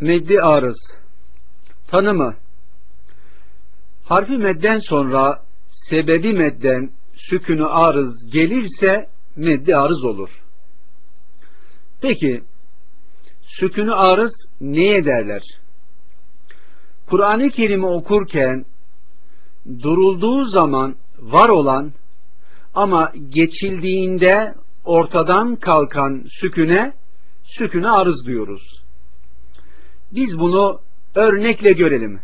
Meddi arız Tanımı Harfi medden sonra sebebi medden sükünü arız gelirse meddi arız olur. Peki sükünü arız neye derler? Kur'an-ı Kerim'i okurken durulduğu zaman var olan ama geçildiğinde ortadan kalkan süküne süküne arız diyoruz. Biz bunu örnekle görelim.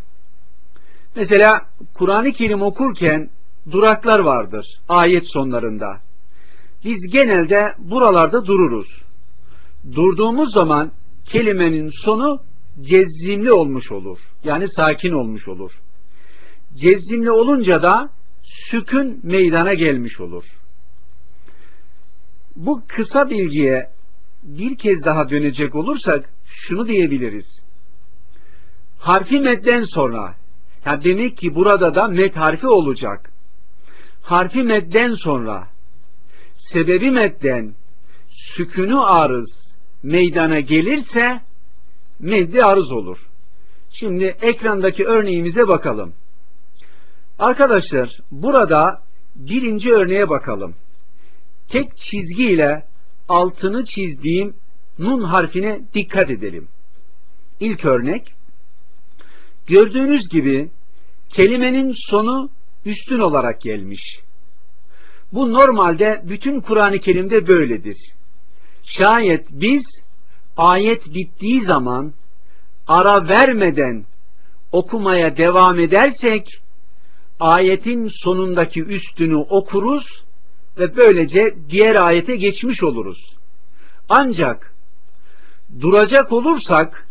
Mesela Kur'an-ı Kerim okurken duraklar vardır ayet sonlarında. Biz genelde buralarda dururuz. Durduğumuz zaman kelimenin sonu cezzimli olmuş olur. Yani sakin olmuş olur. Cezzimli olunca da sükün meydana gelmiş olur. Bu kısa bilgiye bir kez daha dönecek olursak şunu diyebiliriz. Harfi medden sonra yani demek ki burada da met harfi olacak. Harfi medden sonra sebebi medden sükünü arız meydana gelirse meddi arız olur. Şimdi ekrandaki örneğimize bakalım. Arkadaşlar burada birinci örneğe bakalım. Tek çizgiyle altını çizdiğim nun harfine dikkat edelim. İlk örnek gördüğünüz gibi kelimenin sonu üstün olarak gelmiş. Bu normalde bütün Kur'an-ı Kerim'de böyledir. Şayet biz ayet bittiği zaman ara vermeden okumaya devam edersek ayetin sonundaki üstünü okuruz ve böylece diğer ayete geçmiş oluruz. Ancak duracak olursak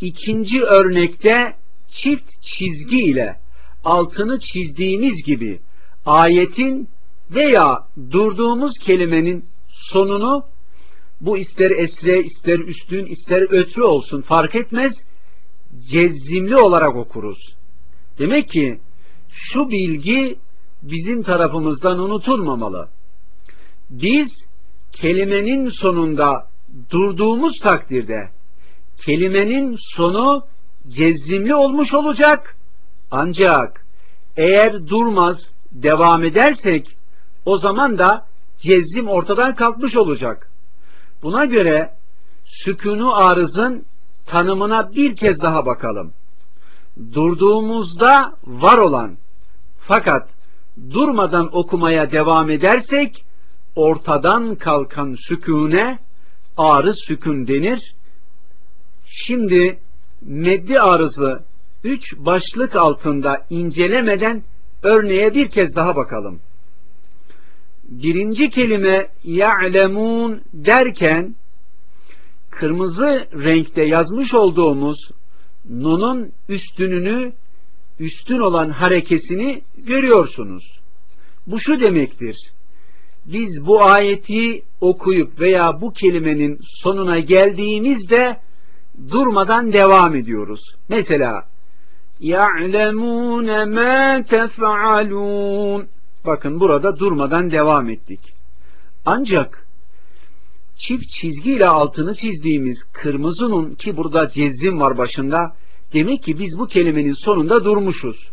ikinci örnekte çift çizgi ile altını çizdiğimiz gibi ayetin veya durduğumuz kelimenin sonunu bu ister esre, ister üstün, ister ötrü olsun fark etmez cezzimli olarak okuruz. Demek ki şu bilgi bizim tarafımızdan unutulmamalı. Biz kelimenin sonunda durduğumuz takdirde kelimenin sonu cezzimli olmuş olacak. Ancak eğer durmaz devam edersek o zaman da cezzim ortadan kalkmış olacak. Buna göre sükunu arızın tanımına bir kez daha bakalım. Durduğumuzda var olan fakat durmadan okumaya devam edersek ortadan kalkan sükune arız sükun denir. Şimdi meddi arızı üç başlık altında incelemeden örneğe bir kez daha bakalım. Birinci kelime ya'lemun derken kırmızı renkte yazmış olduğumuz nunun üstününü üstün olan harekesini görüyorsunuz. Bu şu demektir. Biz bu ayeti okuyup veya bu kelimenin sonuna geldiğimizde durmadan devam ediyoruz. Mesela يَعْلَمُونَ مَا تَفْعَلُونَ Bakın burada durmadan devam ettik. Ancak çift çizgiyle altını çizdiğimiz kırmızının ki burada cezzim var başında demek ki biz bu kelimenin sonunda durmuşuz.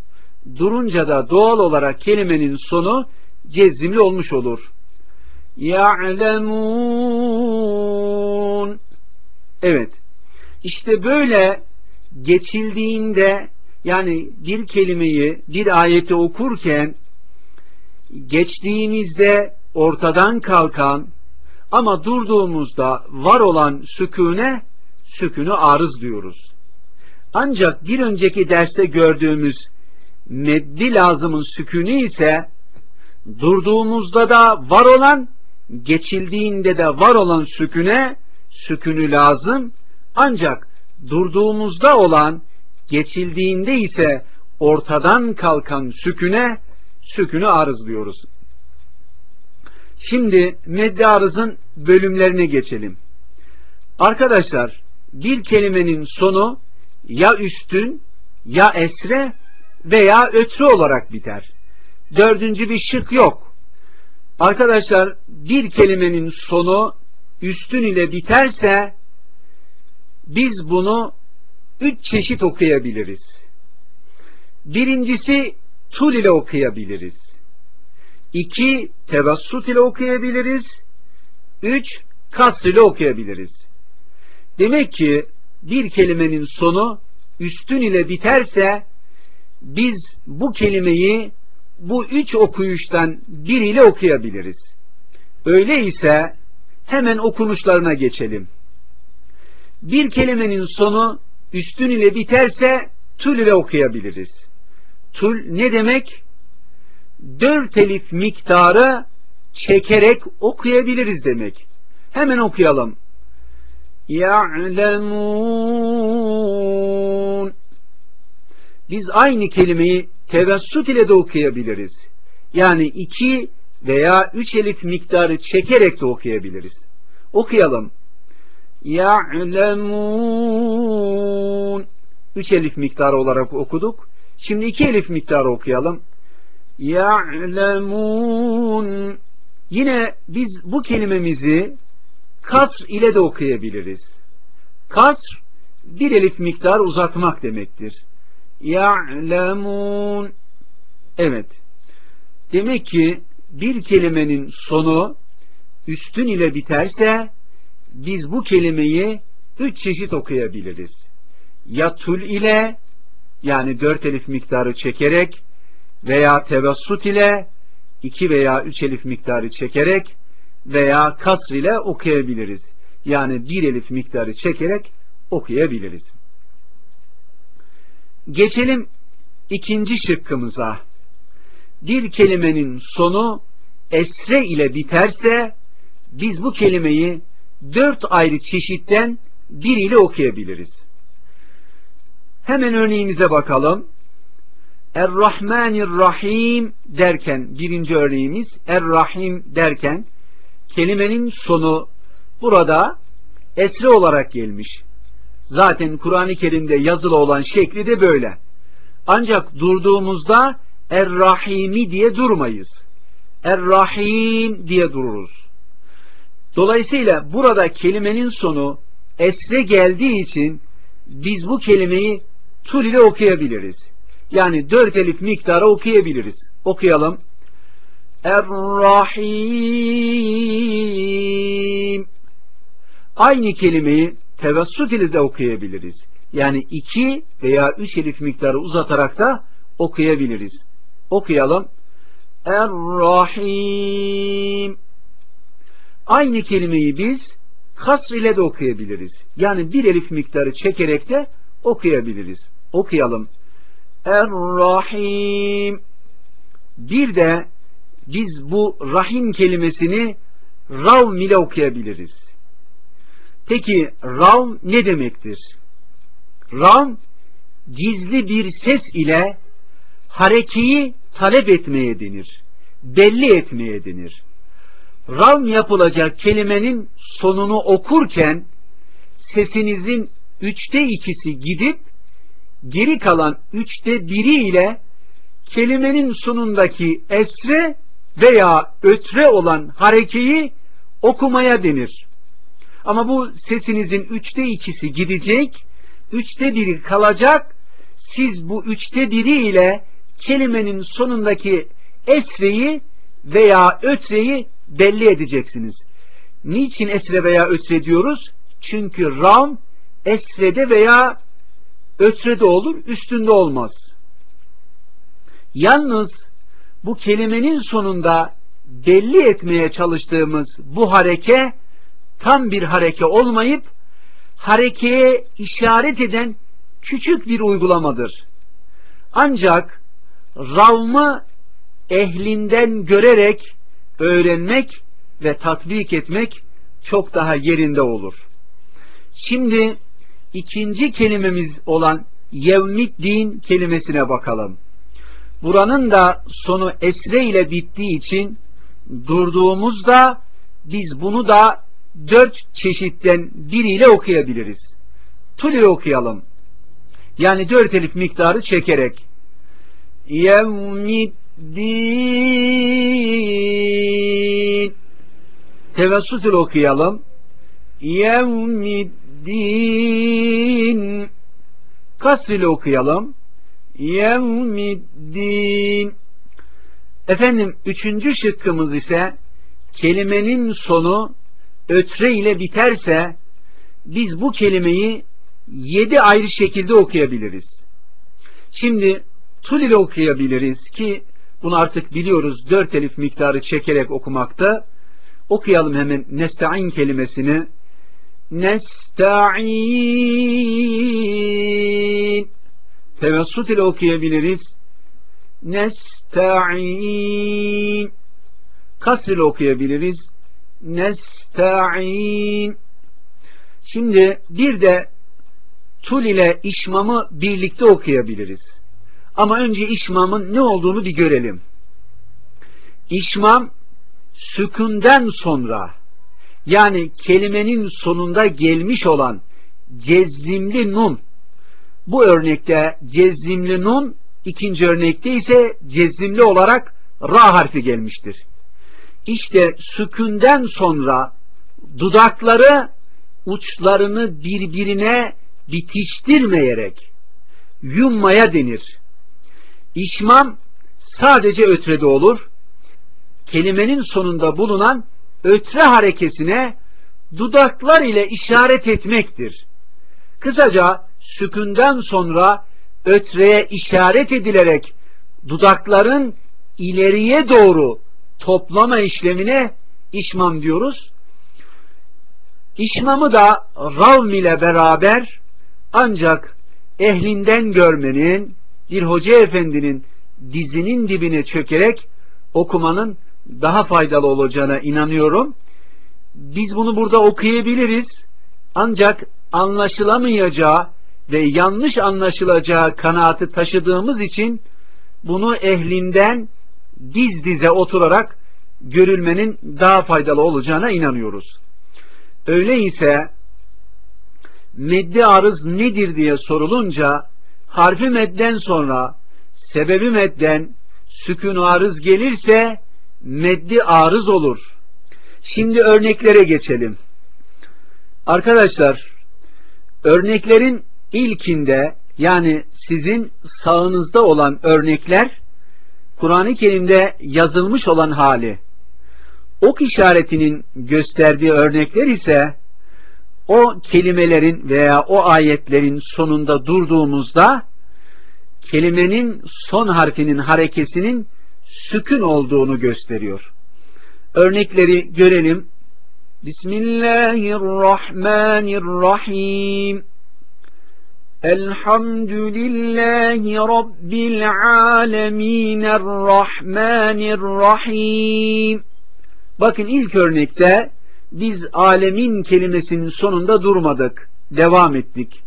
Durunca da doğal olarak kelimenin sonu cezzimli olmuş olur. يَعْلَمُونَ Evet. işte böyle geçildiğinde yani bir kelimeyi, bir ayeti okurken geçtiğimizde ortadan kalkan ama durduğumuzda var olan sükune sükünü arız diyoruz. Ancak bir önceki derste gördüğümüz meddi lazımın sükünü ise durduğumuzda da var olan geçildiğinde de var olan süküne sükünü lazım ancak durduğumuzda olan geçildiğinde ise ortadan kalkan süküne sükünü arız diyoruz. Şimdi meddi arızın bölümlerine geçelim. Arkadaşlar bir kelimenin sonu ya üstün ya esre veya ötrü olarak biter. Dördüncü bir şık yok. Arkadaşlar bir kelimenin sonu üstün ile biterse biz bunu üç çeşit okuyabiliriz. Birincisi tul ile okuyabiliriz. İki tevassut ile okuyabiliriz. Üç kasr ile okuyabiliriz. Demek ki bir kelimenin sonu üstün ile biterse biz bu kelimeyi bu üç okuyuştan biriyle okuyabiliriz. Öyleyse hemen okunuşlarına geçelim. Bir kelimenin sonu üstün ile biterse tül ile okuyabiliriz. Tül ne demek? Dört elif miktarı çekerek okuyabiliriz demek. Hemen okuyalım. Ya'lemun Biz aynı kelimeyi tevessut ile de okuyabiliriz. Yani iki veya üç elif miktarı çekerek de okuyabiliriz. Okuyalım. Ya'lemun Üç elif miktarı olarak okuduk. Şimdi iki elif miktarı okuyalım. Ya'lemun Yine biz bu kelimemizi kasr ile de okuyabiliriz. Kasr bir elif miktar uzatmak demektir. Ya'lemun Evet. Demek ki bir kelimenin sonu üstün ile biterse biz bu kelimeyi üç çeşit okuyabiliriz. Ya tul ile yani dört elif miktarı çekerek veya tevassut ile iki veya üç elif miktarı çekerek veya kasr ile okuyabiliriz. Yani bir elif miktarı çekerek okuyabiliriz. Geçelim ikinci şıkkımıza. Bir kelimenin sonu esre ile biterse biz bu kelimeyi dört ayrı çeşitten biriyle okuyabiliriz. Hemen örneğimize bakalım. Er-Rahmanir-Rahim derken birinci örneğimiz Er-Rahim derken kelimenin sonu burada esre olarak gelmiş. Zaten Kur'an-ı Kerim'de yazılı olan şekli de böyle. Ancak durduğumuzda Er-Rahimi diye durmayız. Er-Rahim diye dururuz. Dolayısıyla burada kelimenin sonu esre geldiği için biz bu kelimeyi tul ile okuyabiliriz. Yani dört elif miktarı okuyabiliriz. Okuyalım. Er-Rahim Aynı kelimeyi tevessut ile de okuyabiliriz. Yani iki veya üç elif miktarı uzatarak da okuyabiliriz. Okuyalım. Er-Rahim Aynı kelimeyi biz kasr ile de okuyabiliriz. Yani bir elif miktarı çekerek de okuyabiliriz. Okuyalım. Er-Rahim Bir de biz bu rahim kelimesini ravm ile okuyabiliriz. Peki ravm ne demektir? Ravm gizli bir ses ile harekeyi talep etmeye denir. Belli etmeye denir. Ravm yapılacak kelimenin sonunu okurken sesinizin üçte ikisi gidip geri kalan üçte biri ile kelimenin sonundaki esre veya ötre olan harekeyi okumaya denir. Ama bu sesinizin üçte ikisi gidecek, üçte biri kalacak. Siz bu üçte biri ile kelimenin sonundaki esreyi veya ötreyi belli edeceksiniz. Niçin esre veya ötre diyoruz? Çünkü ram esrede veya ötrede olur, üstünde olmaz. Yalnız bu kelimenin sonunda belli etmeye çalıştığımız bu hareke tam bir hareke olmayıp harekeye işaret eden küçük bir uygulamadır. Ancak ravmı ehlinden görerek öğrenmek ve tatbik etmek çok daha yerinde olur. Şimdi ikinci kelimemiz olan yevmiddin kelimesine bakalım. Buranın da sonu esre ile bittiği için durduğumuzda biz bunu da dört çeşitten biriyle okuyabiliriz. Tuli okuyalım. Yani dört elif miktarı çekerek. Yevmiddin Tevessütül okuyalım. Yevmiddin Kasrıyla okuyalım. Yevmiddin. Efendim üçüncü şıkkımız ise kelimenin sonu ötre ile biterse biz bu kelimeyi yedi ayrı şekilde okuyabiliriz. Şimdi tul ile okuyabiliriz ki bunu artık biliyoruz dört elif miktarı çekerek okumakta. Okuyalım hemen nesta'in kelimesini. Nesta'in Tevessut ile okuyabiliriz. Nesta'in Kasr ile okuyabiliriz. Nesta'in Şimdi bir de tul ile işmamı birlikte okuyabiliriz. Ama önce işmamın ne olduğunu bir görelim. İşmam sükünden sonra yani kelimenin sonunda gelmiş olan cezzimli nun bu örnekte cezzimli nun ikinci örnekte ise cezzimli olarak ra harfi gelmiştir. İşte sükünden sonra dudakları uçlarını birbirine bitiştirmeyerek yummaya denir. İşmam sadece ötrede olur. Kelimenin sonunda bulunan ötre harekesine dudaklar ile işaret etmektir. Kısaca sükünden sonra ötreye işaret edilerek dudakların ileriye doğru toplama işlemine işmam diyoruz. İşmamı da ravm ile beraber ancak ehlinden görmenin bir hoca efendinin dizinin dibine çökerek okumanın daha faydalı olacağına inanıyorum. Biz bunu burada okuyabiliriz. Ancak anlaşılamayacağı ve yanlış anlaşılacağı kanaati taşıdığımız için bunu ehlinden diz dize oturarak görülmenin daha faydalı olacağına inanıyoruz. Öyleyse meddi arız nedir diye sorulunca harfi medden sonra sebebi medden sükun arız gelirse meddi arız olur. Şimdi örneklere geçelim. Arkadaşlar örneklerin ilkinde yani sizin sağınızda olan örnekler Kur'an-ı Kerim'de yazılmış olan hali. Ok işaretinin gösterdiği örnekler ise o kelimelerin veya o ayetlerin sonunda durduğumuzda kelimenin son harfinin harekesinin sükün olduğunu gösteriyor. Örnekleri görelim. Bismillahirrahmanirrahim. Elhamdülillahi Rabbil alemin. Errahmanirrahim. Bakın ilk örnekte biz alemin kelimesinin sonunda durmadık. Devam ettik.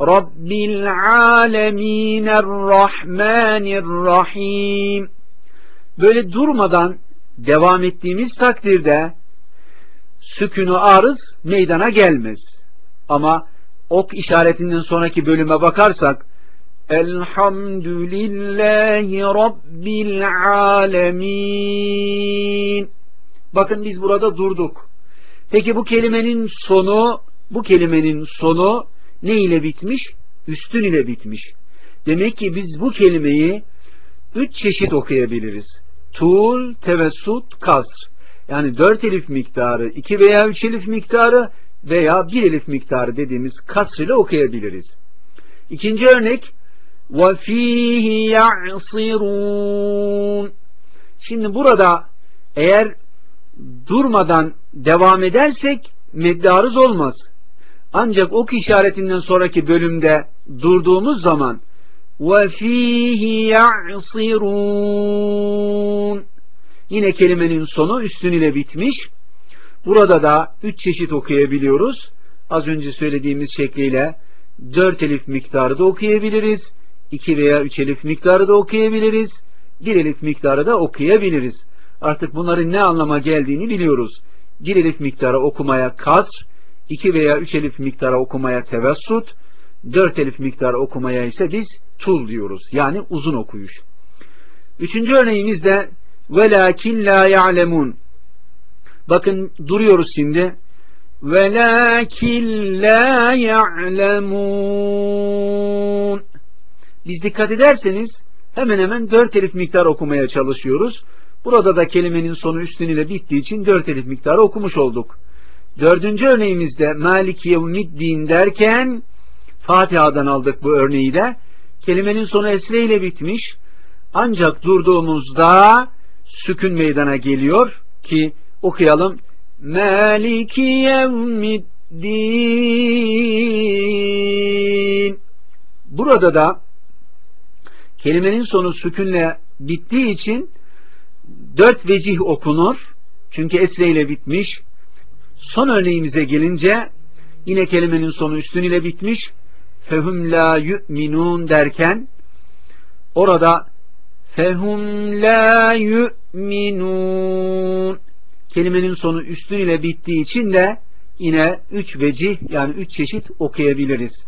Rabbil alemin Errahmanirrahim. Böyle durmadan devam ettiğimiz takdirde sükünü arız meydana gelmez. Ama ok işaretinden sonraki bölüme bakarsak Elhamdülillahi Rabbil alemin. Bakın biz burada durduk. Peki bu kelimenin sonu, bu kelimenin sonu ne ile bitmiş? Üstün ile bitmiş. Demek ki biz bu kelimeyi üç çeşit okuyabiliriz. Tul, tevessut, kasr. Yani dört elif miktarı, iki veya üç elif miktarı veya bir elif miktarı dediğimiz kasr ile okuyabiliriz. İkinci örnek وَفِيهِ يَعْصِرُونَ Şimdi burada eğer durmadan devam edersek meddarız olmaz. Ancak ok işaretinden sonraki bölümde durduğumuz zaman وَفِيهِ يَعْصِرُونَ Yine kelimenin sonu üstün ile bitmiş. Burada da üç çeşit okuyabiliyoruz. Az önce söylediğimiz şekliyle dört elif miktarı da okuyabiliriz. iki veya üç elif miktarı da okuyabiliriz. Bir elif miktarı da okuyabiliriz. Artık bunların ne anlama geldiğini biliyoruz. Bir elif miktarı okumaya kasr, iki veya üç elif miktarı okumaya tevessut, dört elif miktarı okumaya ise biz tul diyoruz. Yani uzun okuyuş. Üçüncü örneğimiz de وَلَاكِنْ لَا يَعْلَمُونَ Bakın duruyoruz şimdi. وَلَكِنْ لَا يَعْلَمُونَ Biz dikkat ederseniz hemen hemen dört elif miktar okumaya çalışıyoruz. Burada da kelimenin sonu üstün ile bittiği için dört elif miktarı okumuş olduk. Dördüncü örneğimizde Malik Yevmiddin derken Fatiha'dan aldık bu örneği de. Kelimenin sonu esre ile bitmiş. Ancak durduğumuzda sükün meydana geliyor ki okuyalım. Maliki yevmiddin. Burada da kelimenin sonu sükünle bittiği için dört vecih okunur. Çünkü esre ile bitmiş. Son örneğimize gelince yine kelimenin sonu üstün ile bitmiş. Fehum la yu'minun derken orada fehum la yu'minun kelimenin sonu üstün ile bittiği için de yine üç vecih yani üç çeşit okuyabiliriz.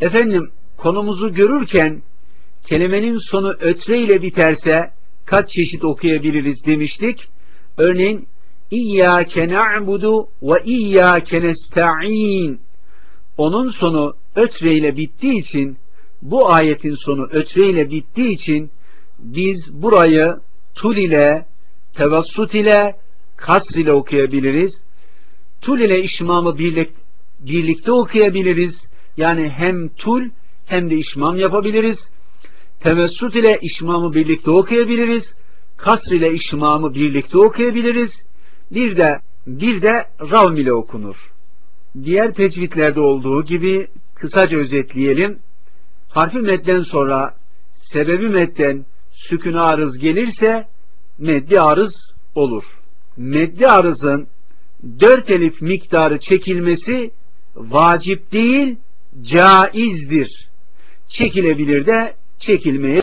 Efendim konumuzu görürken kelimenin sonu ötre ile biterse kaç çeşit okuyabiliriz demiştik. Örneğin İyyâke na'budu ve iyyâke nesta'in onun sonu ötre bittiği için bu ayetin sonu ötre bittiği için biz burayı tul ile tevassut ile kasr ile okuyabiliriz. Tul ile işmamı birlik, birlikte okuyabiliriz. Yani hem tul hem de işmam yapabiliriz. Tevessut ile işmamı birlikte okuyabiliriz. Kasr ile işmamı birlikte okuyabiliriz. Bir de bir de ravm ile okunur. Diğer tecvitlerde olduğu gibi kısaca özetleyelim. Harfi medden sonra sebebi medden sükun arız gelirse meddi arız olur. Meddi arızın dört elif miktarı çekilmesi vacip değil, caizdir. Çekilebilir de çekilmeye